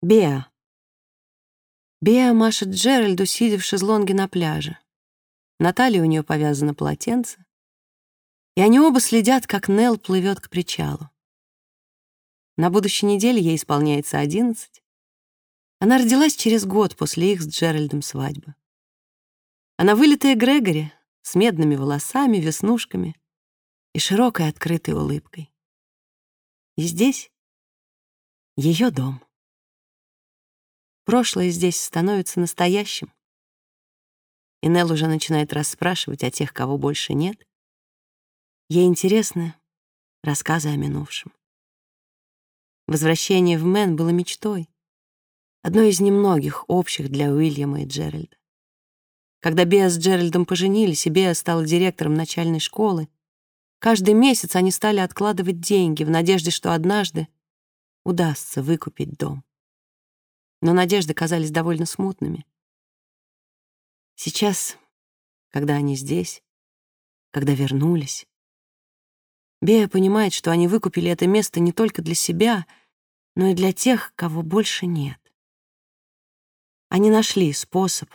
Беа. Беа машет Джеральду, сидя в шезлонге на пляже. На талии у нее повязано полотенце. И они оба следят, как Нелл плывет к причалу. На будущей неделе ей исполняется одиннадцать. Она родилась через год после их с Джеральдом свадьбы. Она вылитая Грегори, с медными волосами, веснушками и широкой открытой улыбкой. И здесь ее дом. Прошлое здесь становится настоящим. И Нелл уже начинает расспрашивать о тех, кого больше нет. Ей интересны рассказы о минувшем. Возвращение в Мэн было мечтой, одной из немногих общих для Уильяма и Джеральда. Когда Беа с Джеральдом поженились, и Беа стала директором начальной школы, каждый месяц они стали откладывать деньги в надежде, что однажды удастся выкупить дом но надежды казались довольно смутными. Сейчас, когда они здесь, когда вернулись, Бея понимает, что они выкупили это место не только для себя, но и для тех, кого больше нет. Они нашли способ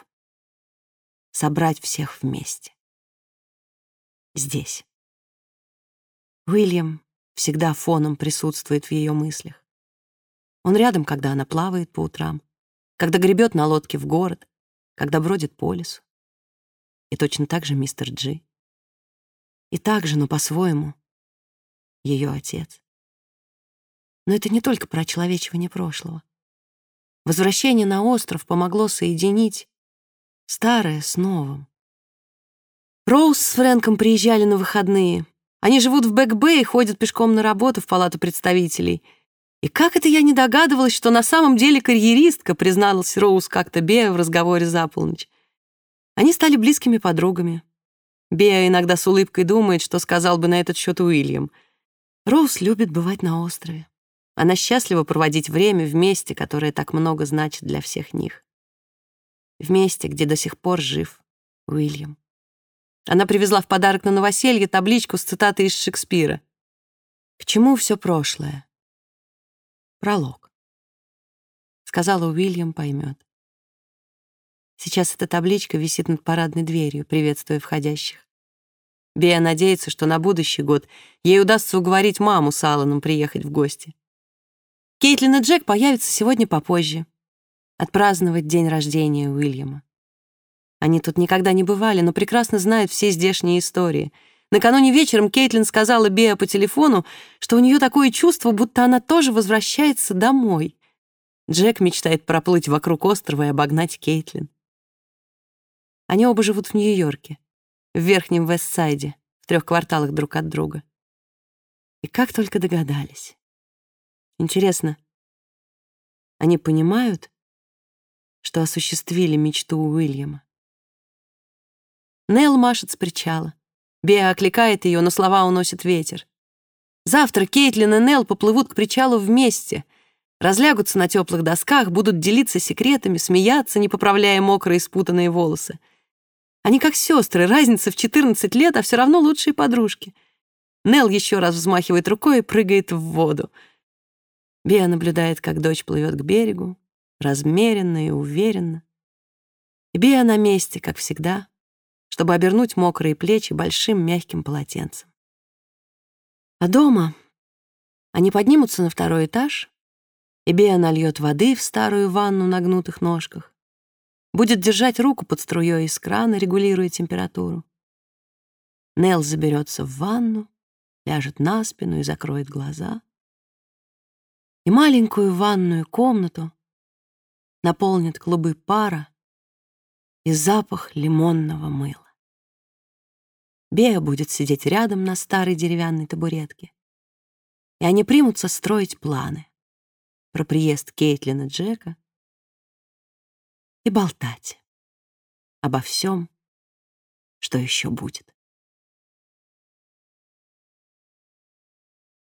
собрать всех вместе. Здесь. Уильям всегда фоном присутствует в ее мыслях. Он рядом, когда она плавает по утрам, когда гребет на лодке в город, когда бродит по лесу. И точно так же мистер Джи. И так же, но по-своему, ее отец. Но это не только про человечивание прошлого. Возвращение на остров помогло соединить старое с новым. Роуз с Фрэнком приезжали на выходные. Они живут в Бэк-Бэй и ходят пешком на работу в палату представителей — и как это я не догадывалась, что на самом деле карьеристка, призналась Роуз как-то Беа в разговоре за полночь. Они стали близкими подругами. Беа иногда с улыбкой думает, что сказал бы на этот счет Уильям. Роуз любит бывать на острове. Она счастлива проводить время в месте, которое так много значит для всех них. В месте, где до сих пор жив Уильям. Она привезла в подарок на новоселье табличку с цитатой из Шекспира. «К чему все прошлое? Пролог. Сказала Уильям, поймет. Сейчас эта табличка висит над парадной дверью, приветствуя входящих. Бея надеется, что на будущий год ей удастся уговорить маму с Алланом приехать в гости. Кейтлин и Джек появятся сегодня попозже. Отпраздновать день рождения Уильяма. Они тут никогда не бывали, но прекрасно знают все здешние истории — Накануне вечером Кейтлин сказала Беа по телефону, что у нее такое чувство, будто она тоже возвращается домой. Джек мечтает проплыть вокруг острова и обогнать Кейтлин. Они оба живут в Нью-Йорке, в Верхнем Вестсайде, в трех кварталах друг от друга. И как только догадались. Интересно, они понимают, что осуществили мечту Уильяма? Нелл машет с причала. Беа окликает ее, но слова уносит ветер. Завтра Кейтлин и Нелл поплывут к причалу вместе, разлягутся на теплых досках, будут делиться секретами, смеяться, не поправляя мокрые спутанные волосы. Они как сестры, разница в 14 лет, а все равно лучшие подружки. Нелл еще раз взмахивает рукой и прыгает в воду. Беа наблюдает, как дочь плывет к берегу, размеренно и уверенно. И Беа на месте, как всегда, чтобы обернуть мокрые плечи большим мягким полотенцем. А дома они поднимутся на второй этаж, и Беа нальет воды в старую ванну на гнутых ножках, будет держать руку под струей из крана, регулируя температуру. Нел заберется в ванну, ляжет на спину и закроет глаза. И маленькую ванную комнату наполнит клубы пара и запах лимонного мыла. Беа будет сидеть рядом на старой деревянной табуретке. И они примутся строить планы про приезд Кейтлина Джека и болтать обо всем, что еще будет.